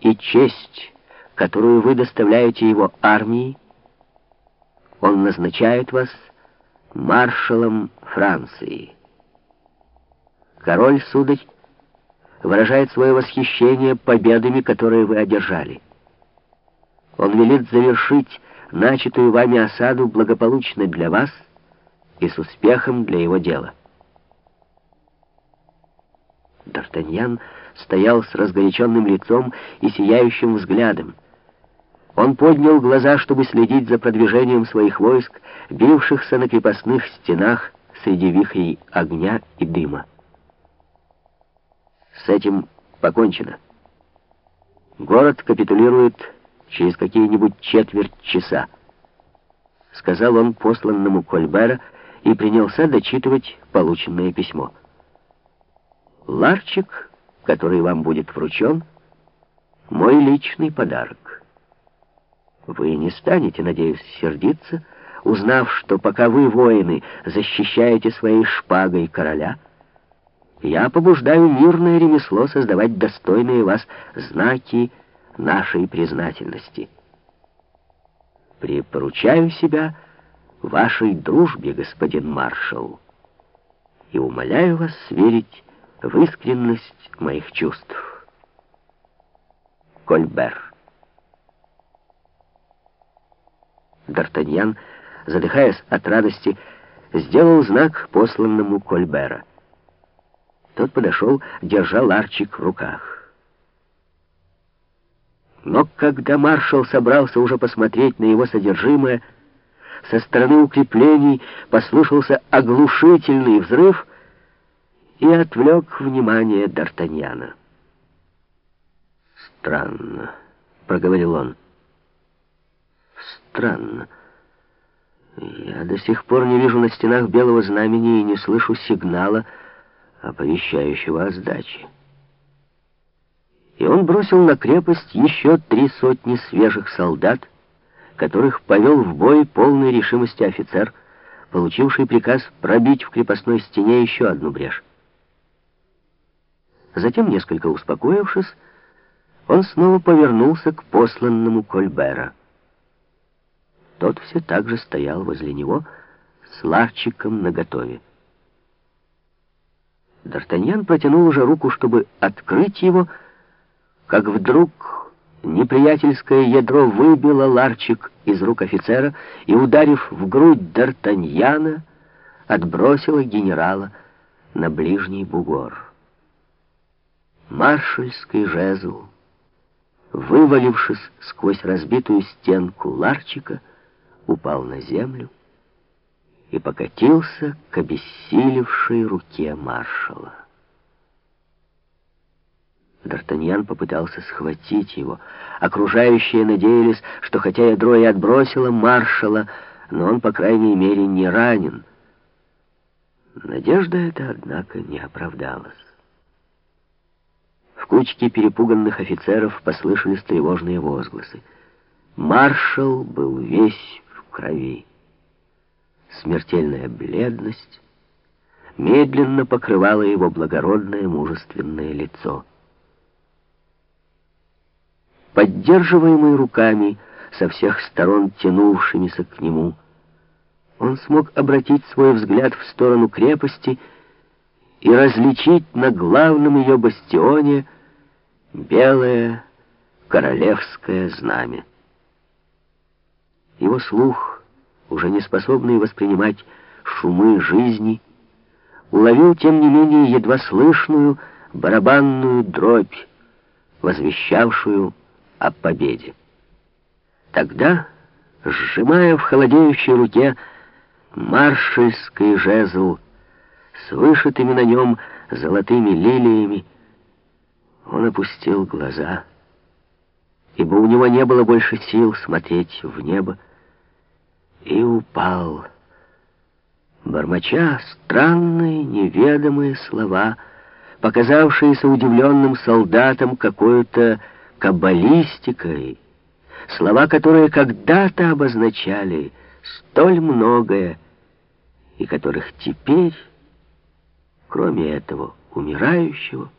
и честь, которую вы доставляете его армии, он назначает вас маршалом Франции. Король, сударь, выражает свое восхищение победами, которые вы одержали. Он велит завершить начатую вами осаду благополучно для вас и с успехом для его дела. Д'Артаньян стоял с разгоряченным лицом и сияющим взглядом. Он поднял глаза, чтобы следить за продвижением своих войск, бившихся на крепостных стенах среди вихрей огня и дыма. С этим покончено. Город капитулирует через какие-нибудь четверть часа, сказал он посланному Кольбера и принялся дочитывать полученное письмо. Ларчик, который вам будет вручен, мой личный подарок. Вы не станете, надеюсь, сердиться, узнав, что пока вы, воины, защищаете своей шпагой короля, я побуждаю мирное ремесло создавать достойные вас знаки нашей признательности. Припоручаю себя вашей дружбе, господин маршал, и умоляю вас сверить в искренность моих чувств. Кольбер. Д'Артаньян, задыхаясь от радости, сделал знак посланному Кольбера. Тот подошел, держа ларчик в руках. Но когда маршал собрался уже посмотреть на его содержимое, со стороны укреплений послышался оглушительный взрыв — и отвлек внимание Д'Артаньяна. «Странно», — проговорил он. «Странно. Я до сих пор не вижу на стенах белого знамени и не слышу сигнала, оповещающего о сдаче». И он бросил на крепость еще три сотни свежих солдат, которых повел в бой полной решимости офицер, получивший приказ пробить в крепостной стене еще одну брешь. Затем, несколько успокоившись, он снова повернулся к посланному Кольбера. Тот все так же стоял возле него с ларчиком наготове. Д'Артаньян протянул уже руку, чтобы открыть его, как вдруг неприятельское ядро выбило ларчик из рук офицера и, ударив в грудь Д'Артаньяна, отбросило генерала на ближний бугор маршальский жезл, вывалившись сквозь разбитую стенку ларчика, упал на землю и покатился к обессилевшей руке маршала. Д'Артаньян попытался схватить его. Окружающие надеялись, что хотя ядро и отбросило маршала, но он, по крайней мере, не ранен. Надежда эта, однако, не оправдалась кучке перепуганных офицеров послышались тревожные возгласы. Маршал был весь в крови. Смертельная бледность медленно покрывала его благородное мужественное лицо. Поддерживаемый руками, со всех сторон тянувшимися к нему, он смог обратить свой взгляд в сторону крепости и различить на главном ее бастионе белое королевское знамя. Его слух, уже не способный воспринимать шумы жизни, уловил, тем не менее, едва слышную барабанную дробь, возвещавшую о победе. Тогда, сжимая в холодеющей руке маршальский жезл с вышитыми на нем золотыми лилиями, он опустил глаза, ибо у него не было больше сил смотреть в небо, и упал, бормоча странные неведомые слова, показавшиеся удивленным солдатам какой-то каббалистикой, слова, которые когда-то обозначали столь многое, и которых теперь, кроме этого умирающего,